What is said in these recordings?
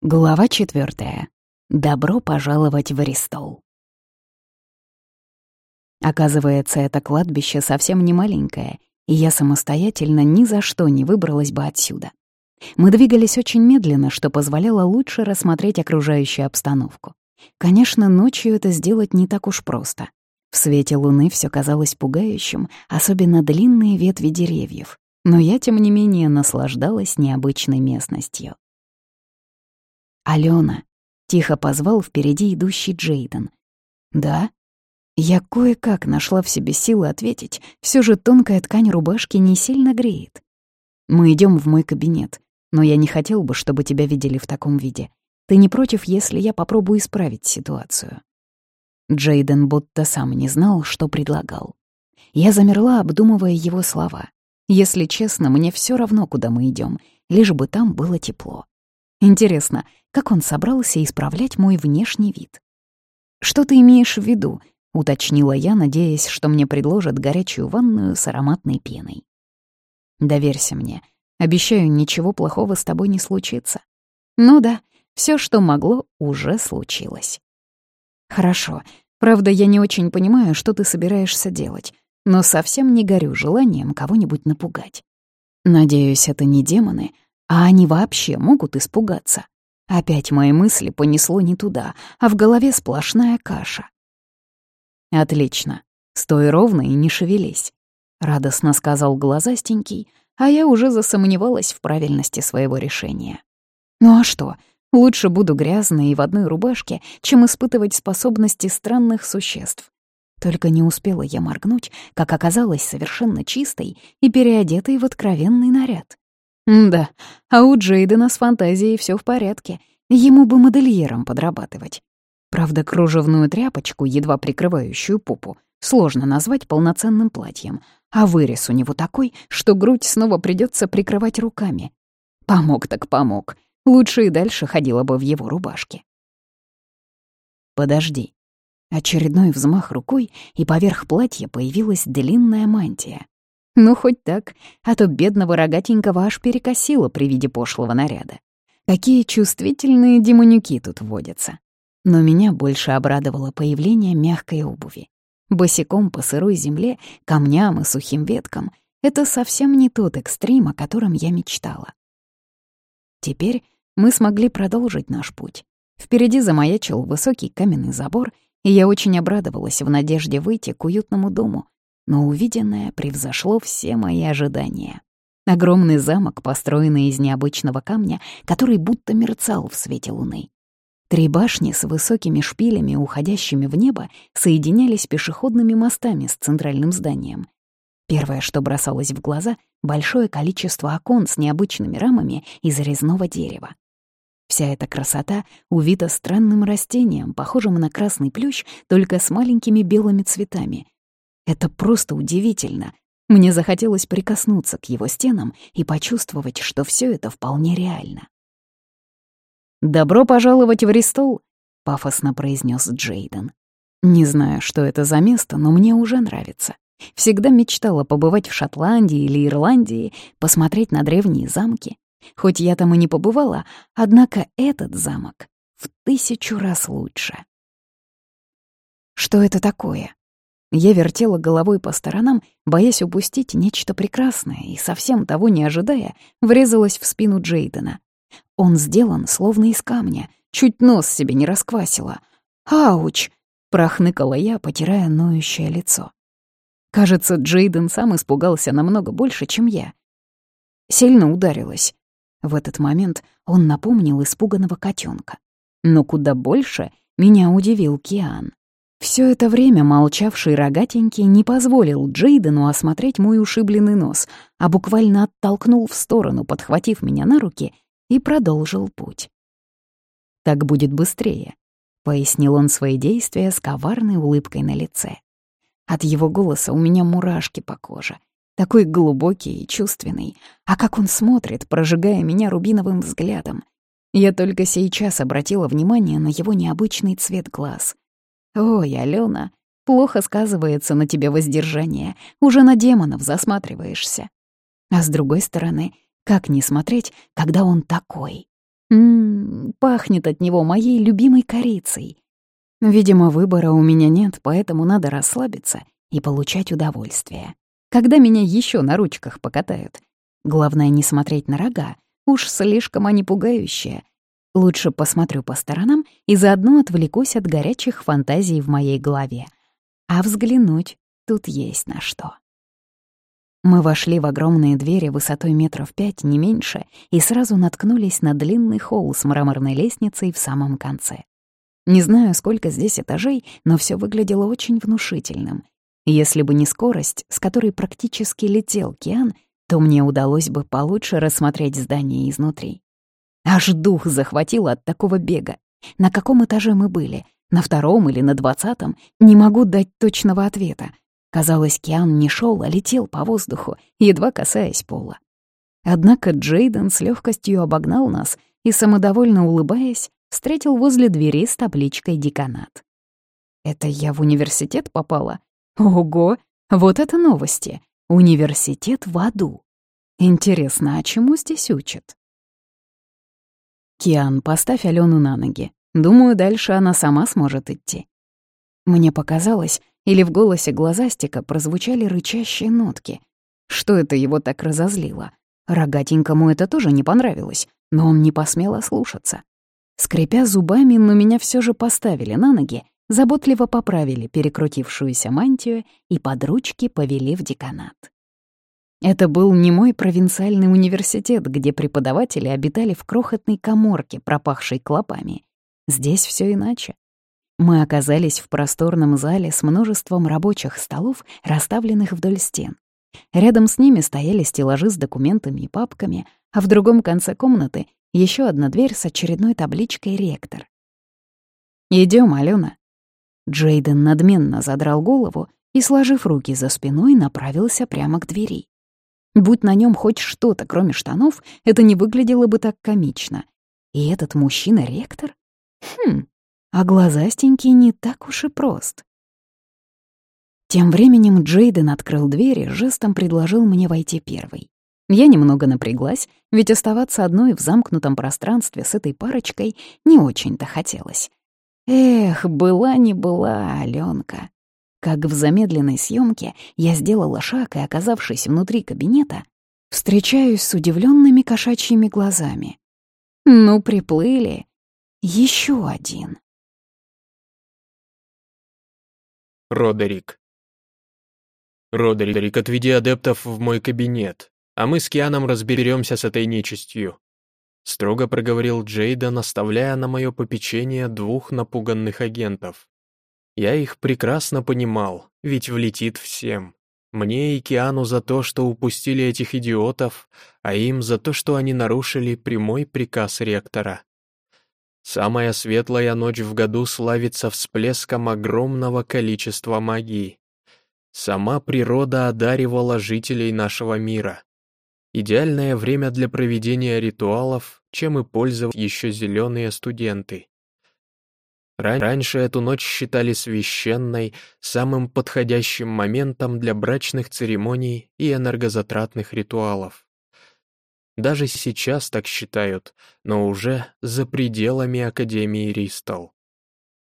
Глава четвертая. Добро пожаловать в Аристол. Оказывается, это кладбище совсем не маленькое, и я самостоятельно ни за что не выбралась бы отсюда. Мы двигались очень медленно, что позволяло лучше рассмотреть окружающую обстановку. Конечно, ночью это сделать не так уж просто. В свете луны все казалось пугающим, особенно длинные ветви деревьев, но я, тем не менее, наслаждалась необычной местностью. «Алена!» — тихо позвал впереди идущий Джейден. «Да?» Я кое-как нашла в себе силы ответить, все же тонкая ткань рубашки не сильно греет. «Мы идем в мой кабинет, но я не хотел бы, чтобы тебя видели в таком виде. Ты не против, если я попробую исправить ситуацию?» Джейден будто сам не знал, что предлагал. Я замерла, обдумывая его слова. Если честно, мне все равно, куда мы идем, лишь бы там было тепло. Интересно, как он собрался исправлять мой внешний вид? «Что ты имеешь в виду?» — уточнила я, надеясь, что мне предложат горячую ванную с ароматной пеной. «Доверься мне. Обещаю, ничего плохого с тобой не случится». «Ну да, все, что могло, уже случилось». «Хорошо. Правда, я не очень понимаю, что ты собираешься делать, но совсем не горю желанием кого-нибудь напугать. Надеюсь, это не демоны, а они вообще могут испугаться. Опять мои мысли понесло не туда, а в голове сплошная каша. «Отлично. Стой ровно и не шевелись», — радостно сказал глазастенький, а я уже засомневалась в правильности своего решения. «Ну а что, лучше буду грязной и в одной рубашке, чем испытывать способности странных существ. Только не успела я моргнуть, как оказалась совершенно чистой и переодетой в откровенный наряд. Да, а у Джейдена с фантазией все в порядке. Ему бы модельером подрабатывать. Правда, кружевную тряпочку, едва прикрывающую попу, сложно назвать полноценным платьем, а вырез у него такой, что грудь снова придется прикрывать руками. Помог так помог. Лучше и дальше ходила бы в его рубашке. «Подожди». Очередной взмах рукой, и поверх платья появилась длинная мантия. Ну, хоть так, а то бедного рогатенького аж перекосило при виде пошлого наряда. Какие чувствительные демонюки тут водятся. Но меня больше обрадовало появление мягкой обуви. Босиком по сырой земле, камням и сухим веткам — это совсем не тот экстрим, о котором я мечтала. Теперь мы смогли продолжить наш путь. Впереди замаячил высокий каменный забор, и я очень обрадовалась в надежде выйти к уютному дому, но увиденное превзошло все мои ожидания. Огромный замок, построенный из необычного камня, который будто мерцал в свете луны. Три башни с высокими шпилями, уходящими в небо, соединялись пешеходными мостами с центральным зданием. Первое, что бросалось в глаза — большое количество окон с необычными рамами из резного дерева. Вся эта красота увита странным растением, похожим на красный плющ, только с маленькими белыми цветами — это просто удивительно. Мне захотелось прикоснуться к его стенам и почувствовать, что все это вполне реально. «Добро пожаловать в Ристол», — пафосно произнес Джейден. «Не знаю, что это за место, но мне уже нравится. Всегда мечтала побывать в Шотландии или Ирландии, посмотреть на древние замки. Хоть я там и не побывала, однако этот замок в тысячу раз лучше». «Что это такое?» Я вертела головой по сторонам, боясь упустить нечто прекрасное, и, совсем того не ожидая, врезалась в спину Джейдена. Он сделан словно из камня, чуть нос себе не расквасила. «Ауч!» — прохныкала я, потирая ноющее лицо. Кажется, Джейден сам испугался намного больше, чем я. Сильно ударилась. В этот момент он напомнил испуганного котенка. Но куда больше меня удивил Киан. Все это время молчавший рогатенький не позволил Джейдену осмотреть мой ушибленный нос, а буквально оттолкнул в сторону, подхватив меня на руки, и продолжил путь. «Так будет быстрее», — пояснил он свои действия с коварной улыбкой на лице. От его голоса у меня мурашки по коже, такой глубокий и чувственный, а как он смотрит, прожигая меня рубиновым взглядом. Я только сейчас обратила внимание на его необычный цвет глаз — «Ой, Алена, плохо сказывается на тебе воздержание, уже на демонов засматриваешься». А с другой стороны, как не смотреть, когда он такой? Ммм, пахнет от него моей любимой корицей. Видимо, выбора у меня нет, поэтому надо расслабиться и получать удовольствие. Когда меня еще на ручках покатают? Главное не смотреть на рога, уж слишком они пугающие. Лучше посмотрю по сторонам и заодно отвлекусь от горячих фантазий в моей голове. А взглянуть тут есть на что. Мы вошли в огромные двери высотой метров пять, не меньше, и сразу наткнулись на длинный холл с мраморной лестницей в самом конце. Не знаю, сколько здесь этажей, но все выглядело очень внушительным. Если бы не скорость, с которой практически летел Киан, то мне удалось бы получше рассмотреть здание изнутри. Аж дух захватило от такого бега. На каком этаже мы были? На втором или на двадцатом? Не могу дать точного ответа. Казалось, Киан не шел, а летел по воздуху, едва касаясь пола. Однако Джейден с легкостью обогнал нас и, самодовольно улыбаясь, встретил возле двери с табличкой «Деканат». «Это я в университет попала?» Ого, вот это новости. Университет в аду. Интересно, а чему здесь учат? Киан, поставь Алену на ноги. Думаю, дальше она сама сможет идти. Мне показалось, или в голосе глазастика прозвучали рычащие нотки. Что это его так разозлило? Рогатенькому это тоже не понравилось, но он не посмел ослушаться. Скрипя зубами, но меня все же поставили на ноги заботливо поправили перекрутившуюся мантию и под ручки повели в деканат. Это был не мой провинциальный университет, где преподаватели обитали в крохотной коморке, пропахшей клопами. Здесь все иначе. Мы оказались в просторном зале с множеством рабочих столов, расставленных вдоль стен. Рядом с ними стояли стеллажи с документами и папками, а в другом конце комнаты еще одна дверь с очередной табличкой «Ректор». Идем, Алена», Джейден надменно задрал голову и, сложив руки за спиной, направился прямо к двери. Будь на нем хоть что-то, кроме штанов, это не выглядело бы так комично. И этот мужчина — ректор? Хм, а глазастенький не так уж и прост. Тем временем Джейден открыл дверь и жестом предложил мне войти первой. Я немного напряглась, ведь оставаться одной в замкнутом пространстве с этой парочкой не очень-то хотелось. Эх, была не была, Аленка. Как в замедленной съемке я сделала шаг и, оказавшись внутри кабинета, встречаюсь с удивленными кошачьими глазами. Ну, приплыли. Еще один. Родерик. Родерик, отведи адептов в мой кабинет, а мы с Кианом разберемся с этой нечистью строго проговорил Джейда, наставляя на мое попечение двух напуганных агентов. Я их прекрасно понимал, ведь влетит всем. Мне и Киану за то, что упустили этих идиотов, а им за то, что они нарушили прямой приказ ректора. Самая светлая ночь в году славится всплеском огромного количества магии. Сама природа одаривала жителей нашего мира. Идеальное время для проведения ритуалов, чем и пользовались еще зеленые студенты. Раньше эту ночь считали священной, самым подходящим моментом для брачных церемоний и энергозатратных ритуалов. Даже сейчас так считают, но уже за пределами Академии Ристал.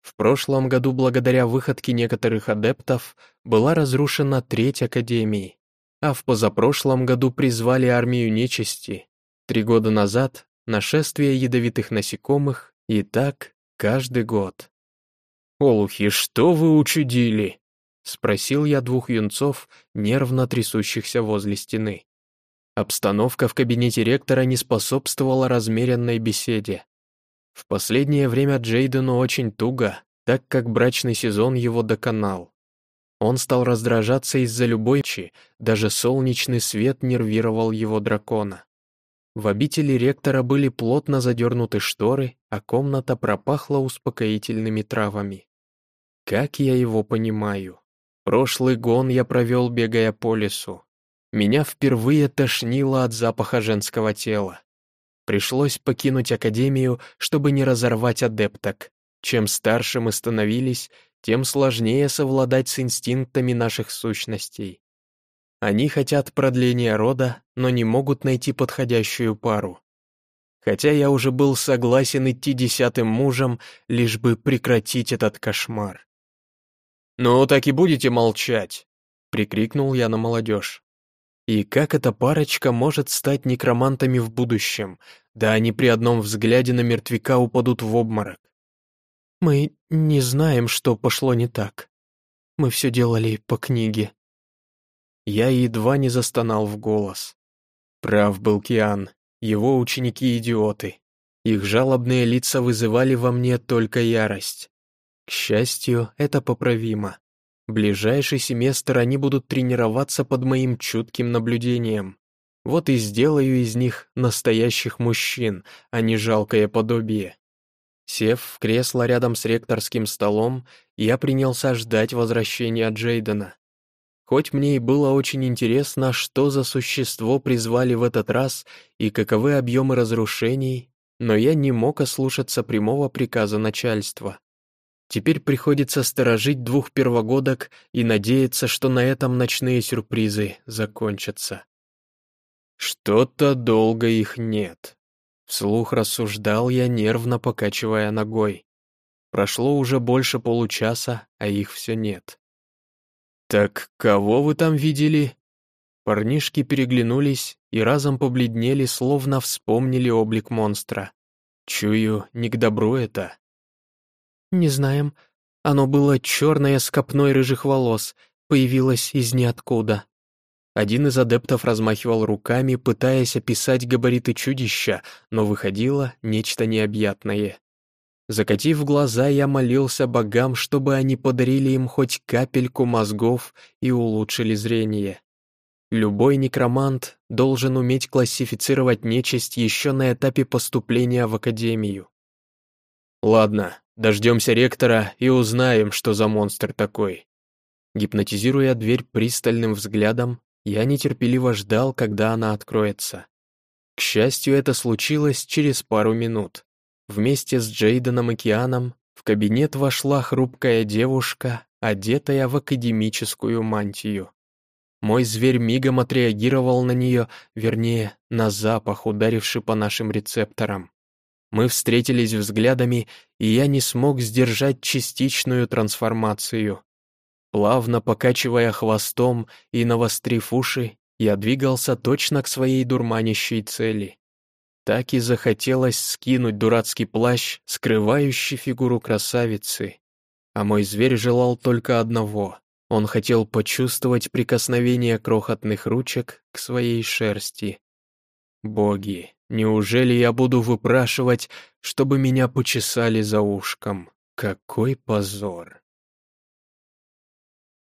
В прошлом году, благодаря выходке некоторых адептов, была разрушена треть Академии, а в позапрошлом году призвали армию нечисти. Три года назад — нашествие ядовитых насекомых, и так каждый год. «Олухи, что вы учудили?» — спросил я двух юнцов, нервно трясущихся возле стены. Обстановка в кабинете ректора не способствовала размеренной беседе. В последнее время Джейдену очень туго, так как брачный сезон его доконал. Он стал раздражаться из-за любой чи, даже солнечный свет нервировал его дракона. В обители ректора были плотно задернуты шторы, а комната пропахла успокоительными травами. Как я его понимаю? Прошлый гон я провел, бегая по лесу. Меня впервые тошнило от запаха женского тела. Пришлось покинуть академию, чтобы не разорвать адепток. Чем старше мы становились, тем сложнее совладать с инстинктами наших сущностей. Они хотят продления рода, но не могут найти подходящую пару. Хотя я уже был согласен идти десятым мужем, лишь бы прекратить этот кошмар. «Ну, так и будете молчать», — прикрикнул я на молодежь. И как эта парочка может стать некромантами в будущем? Да они при одном взгляде на мертвяка упадут в обморок. Мы не знаем, что пошло не так. Мы все делали по книге. Я едва не застонал в голос. Прав был Киан, его ученики-идиоты. Их жалобные лица вызывали во мне только ярость. К счастью, это поправимо. Ближайший семестр они будут тренироваться под моим чутким наблюдением. Вот и сделаю из них настоящих мужчин, а не жалкое подобие. Сев в кресло рядом с ректорским столом, я принялся ждать возвращения Джейдена. Хоть мне и было очень интересно, что за существо призвали в этот раз и каковы объемы разрушений, но я не мог ослушаться прямого приказа начальства. Теперь приходится сторожить двух первогодок и надеяться, что на этом ночные сюрпризы закончатся. Что-то долго их нет. Вслух рассуждал я, нервно покачивая ногой. Прошло уже больше получаса, а их все нет. «Так кого вы там видели?» Парнишки переглянулись и разом побледнели, словно вспомнили облик монстра. Чую, не к добру это. «Не знаем. Оно было черное с копной рыжих волос, появилось из ниоткуда». Один из адептов размахивал руками, пытаясь описать габариты чудища, но выходило нечто необъятное. Закатив глаза, я молился богам, чтобы они подарили им хоть капельку мозгов и улучшили зрение. Любой некромант должен уметь классифицировать нечисть еще на этапе поступления в академию. Ладно, Дождемся ректора и узнаем, что за монстр такой. Гипнотизируя дверь пристальным взглядом, я нетерпеливо ждал, когда она откроется. К счастью, это случилось через пару минут. Вместе с Джейденом Океаном в кабинет вошла хрупкая девушка, одетая в академическую мантию. Мой зверь мигом отреагировал на нее, вернее, на запах, ударивший по нашим рецепторам. Мы встретились взглядами, и я не смог сдержать частичную трансформацию. Плавно покачивая хвостом и навострив уши, я двигался точно к своей дурманящей цели. Так и захотелось скинуть дурацкий плащ, скрывающий фигуру красавицы. А мой зверь желал только одного. Он хотел почувствовать прикосновение крохотных ручек к своей шерсти. Боги, неужели я буду выпрашивать, чтобы меня почесали за ушком? Какой позор!